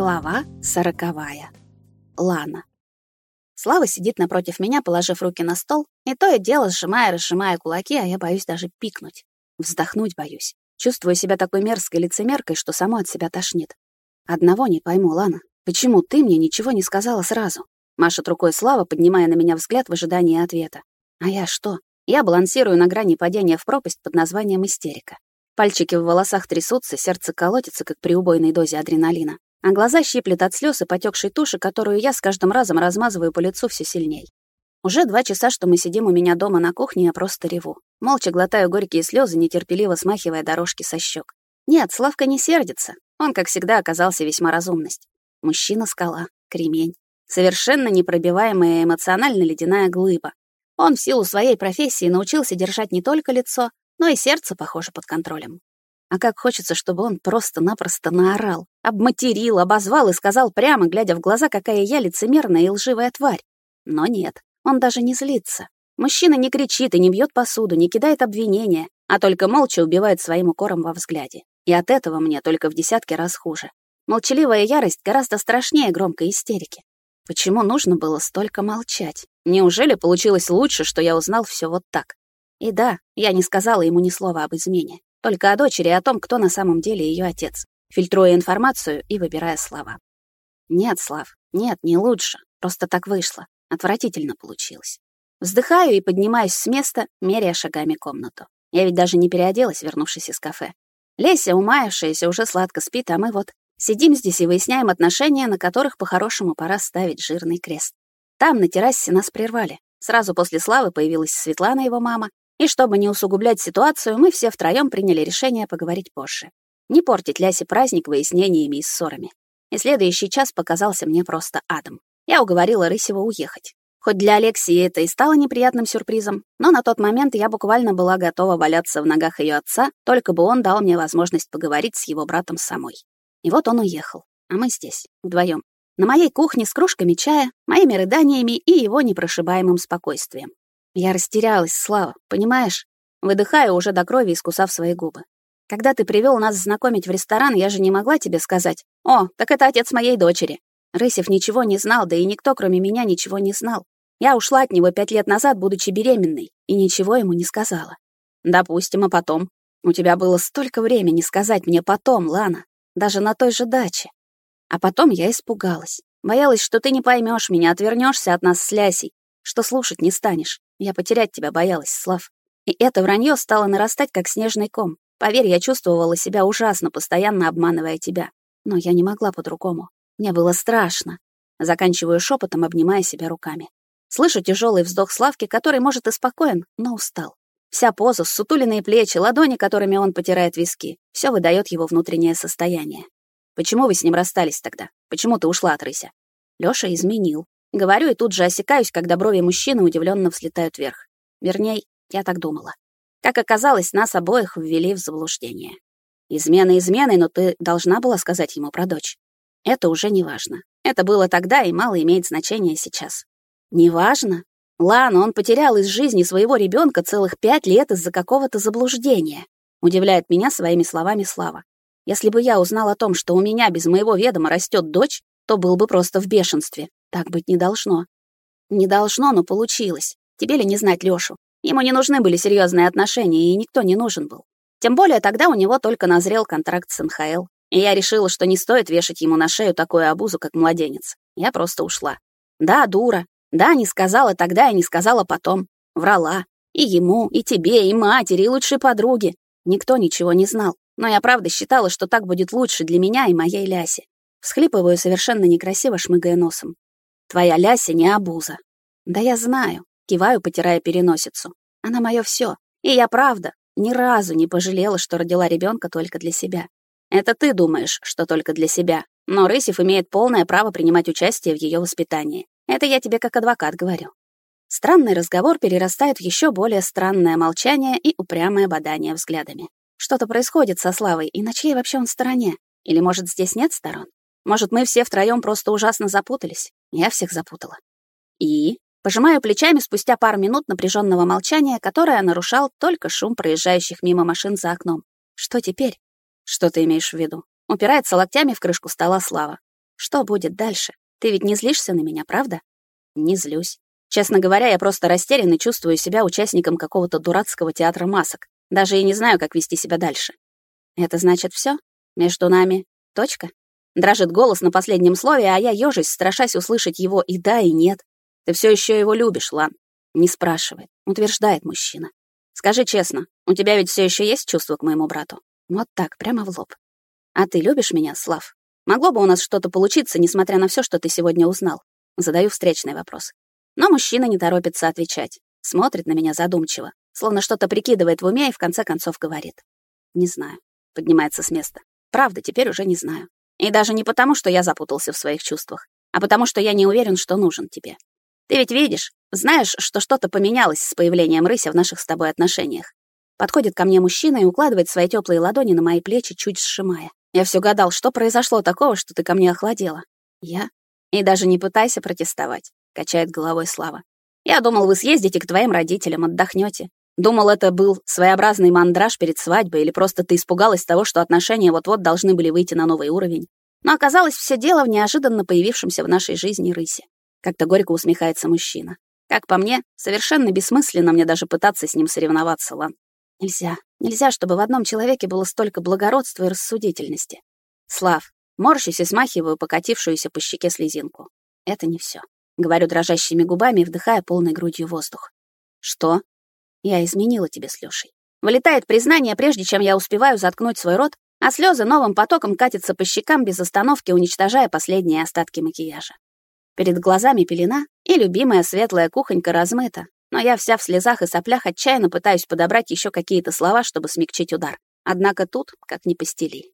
Глава сороковая. Лана. Слава сидит напротив меня, положив руки на стол, и то и дело сжимая, разжимая кулаки, а я боюсь даже пикнуть. Вздохнуть боюсь. Чувствую себя такой мерзкой лицемеркой, что само от себя тошнит. Одного не пойму, Лана. Почему ты мне ничего не сказала сразу? Машет рукой Слава, поднимая на меня взгляд в ожидании ответа. А я что? Я балансирую на грани падения в пропасть под названием истерика. Пальчики в волосах трясутся, сердце колотится, как при убойной дозе адреналина а глаза щиплет от слез и потекшей туши, которую я с каждым разом размазываю по лицу все сильней. Уже два часа, что мы сидим у меня дома на кухне, я просто реву. Молча глотаю горькие слезы, нетерпеливо смахивая дорожки со щек. Нет, Славка не сердится. Он, как всегда, оказался весьма разумность. Мужчина-скала, кремень. Совершенно непробиваемая эмоционально ледяная глыба. Он в силу своей профессии научился держать не только лицо, но и сердце, похоже, под контролем. А как хочется, чтобы он просто-напросто наорал, обматерил, обозвал и сказал прямо, глядя в глаза, какая я лицемерная и лживая тварь. Но нет, он даже не злится. Мужчина не кричит и не бьет посуду, не кидает обвинения, а только молча убивает своим укором во взгляде. И от этого мне только в десятки раз хуже. Молчаливая ярость гораздо страшнее громкой истерики. Почему нужно было столько молчать? Неужели получилось лучше, что я узнал все вот так? И да, я не сказала ему ни слова об измене. Только о дочери и о том, кто на самом деле ее отец, фильтруя информацию и выбирая слова. Нет, Слав, нет, не лучше. Просто так вышло. Отвратительно получилось. Вздыхаю и поднимаюсь с места, меряя шагами комнату. Я ведь даже не переоделась, вернувшись из кафе. Леся, умаявшаяся, уже сладко спит, а мы вот сидим здесь и выясняем отношения, на которых по-хорошему пора ставить жирный крест. Там, на террасе, нас прервали. Сразу после Славы появилась Светлана, его мама, и чтобы не усугублять ситуацию, мы все втроем приняли решение поговорить позже. Не портить Лясе праздник выяснениями и ссорами. И следующий час показался мне просто адом. Я уговорила Рысева уехать. Хоть для Алексии это и стало неприятным сюрпризом, но на тот момент я буквально была готова валяться в ногах ее отца, только бы он дал мне возможность поговорить с его братом самой. И вот он уехал, а мы здесь, вдвоем, на моей кухне с кружками чая, моими рыданиями и его непрошибаемым спокойствием. Я растерялась, Слава, понимаешь? Выдыхаю уже до крови, искусав свои губы. Когда ты привел нас знакомить в ресторан, я же не могла тебе сказать, «О, так это отец моей дочери». Рысев ничего не знал, да и никто, кроме меня, ничего не знал. Я ушла от него пять лет назад, будучи беременной, и ничего ему не сказала. Допустим, а потом? У тебя было столько времени сказать мне потом, Лана, даже на той же даче. А потом я испугалась. Боялась, что ты не поймешь меня, отвернешься от нас с Лясей, что слушать не станешь. Я потерять тебя боялась, Слав. И это вранье стало нарастать, как снежный ком. Поверь, я чувствовала себя ужасно, постоянно обманывая тебя. Но я не могла по-другому. Мне было страшно. Заканчиваю шепотом, обнимая себя руками. Слышу тяжелый вздох Славки, который, может, и спокоен, но устал. Вся поза, сутуленные плечи, ладони, которыми он потирает виски, все выдает его внутреннее состояние. Почему вы с ним расстались тогда? Почему ты ушла от Рыся? Лёша изменил. Говорю и тут же осекаюсь, когда брови мужчины удивленно взлетают вверх. Вернее, я так думала. Как оказалось, нас обоих ввели в заблуждение. Измена изменой, но ты должна была сказать ему про дочь. Это уже не важно. Это было тогда и мало имеет значения сейчас. Неважно. Ладно, он потерял из жизни своего ребенка целых пять лет из-за какого-то заблуждения. Удивляет меня своими словами Слава. Если бы я узнал о том, что у меня без моего ведома растет дочь, то был бы просто в бешенстве. Так быть не должно. Не должно, но получилось. Тебе ли не знать Лёшу? Ему не нужны были серьезные отношения, и никто не нужен был. Тем более тогда у него только назрел контракт с НХЛ. И я решила, что не стоит вешать ему на шею такую обузу, как младенец. Я просто ушла. Да, дура. Да, не сказала тогда и не сказала потом. Врала. И ему, и тебе, и матери, и лучшей подруге. Никто ничего не знал. Но я правда считала, что так будет лучше для меня и моей Ляси. Всхлипываю совершенно некрасиво, шмыгая носом. Твоя Ляся не обуза. Да я знаю, киваю, потирая переносицу. Она мое все. И я правда ни разу не пожалела, что родила ребенка только для себя. Это ты думаешь, что только для себя. Но Рысев имеет полное право принимать участие в ее воспитании. Это я тебе как адвокат говорю. Странный разговор перерастает в еще более странное молчание и упрямое бодание взглядами. Что-то происходит со Славой, и на чьей вообще он стороне? Или, может, здесь нет сторон? Может, мы все втроем просто ужасно запутались? Я всех запутала. И пожимаю плечами спустя пару минут напряженного молчания, которое нарушал только шум проезжающих мимо машин за окном. Что теперь? Что ты имеешь в виду? Упирается локтями в крышку стола Слава. Что будет дальше? Ты ведь не злишься на меня, правда? Не злюсь. Честно говоря, я просто растерян и чувствую себя участником какого-то дурацкого театра масок. Даже и не знаю, как вести себя дальше. Это значит все? Между нами точка? Дрожит голос на последнем слове, а я ёжусь, страшась услышать его и да, и нет. Ты все еще его любишь, Лан. Не спрашивает, утверждает мужчина. Скажи честно, у тебя ведь все еще есть чувство к моему брату? Вот так, прямо в лоб. А ты любишь меня, Слав? Могло бы у нас что-то получиться, несмотря на все, что ты сегодня узнал. Задаю встречный вопрос. Но мужчина не торопится отвечать. Смотрит на меня задумчиво, словно что-то прикидывает в уме и в конце концов говорит. Не знаю. Поднимается с места. Правда, теперь уже не знаю. И даже не потому, что я запутался в своих чувствах, а потому что я не уверен, что нужен тебе. Ты ведь видишь, знаешь, что что-то поменялось с появлением рыся в наших с тобой отношениях. Подходит ко мне мужчина и укладывает свои теплые ладони на мои плечи, чуть сжимая. Я все гадал, что произошло такого, что ты ко мне охладела. Я? И даже не пытайся протестовать, качает головой Слава. Я думал, вы съездите к твоим родителям, отдохнете. Думал, это был своеобразный мандраж перед свадьбой или просто ты испугалась того, что отношения вот-вот должны были выйти на новый уровень. Но оказалось все дело в неожиданно появившемся в нашей жизни рысе. Как-то горько усмехается мужчина. Как по мне, совершенно бессмысленно мне даже пытаться с ним соревноваться, Лан. Нельзя, нельзя, чтобы в одном человеке было столько благородства и рассудительности. Слав, морщусь и смахиваю покатившуюся по щеке слезинку. Это не все. Говорю дрожащими губами вдыхая полной грудью воздух. Что? Я изменила тебе с Лёшей. Вылетает признание, прежде чем я успеваю заткнуть свой рот, а слезы новым потоком катятся по щекам без остановки, уничтожая последние остатки макияжа. Перед глазами пелена, и любимая светлая кухонька размыта, но я вся в слезах и соплях отчаянно пытаюсь подобрать еще какие-то слова, чтобы смягчить удар. Однако тут как не постели.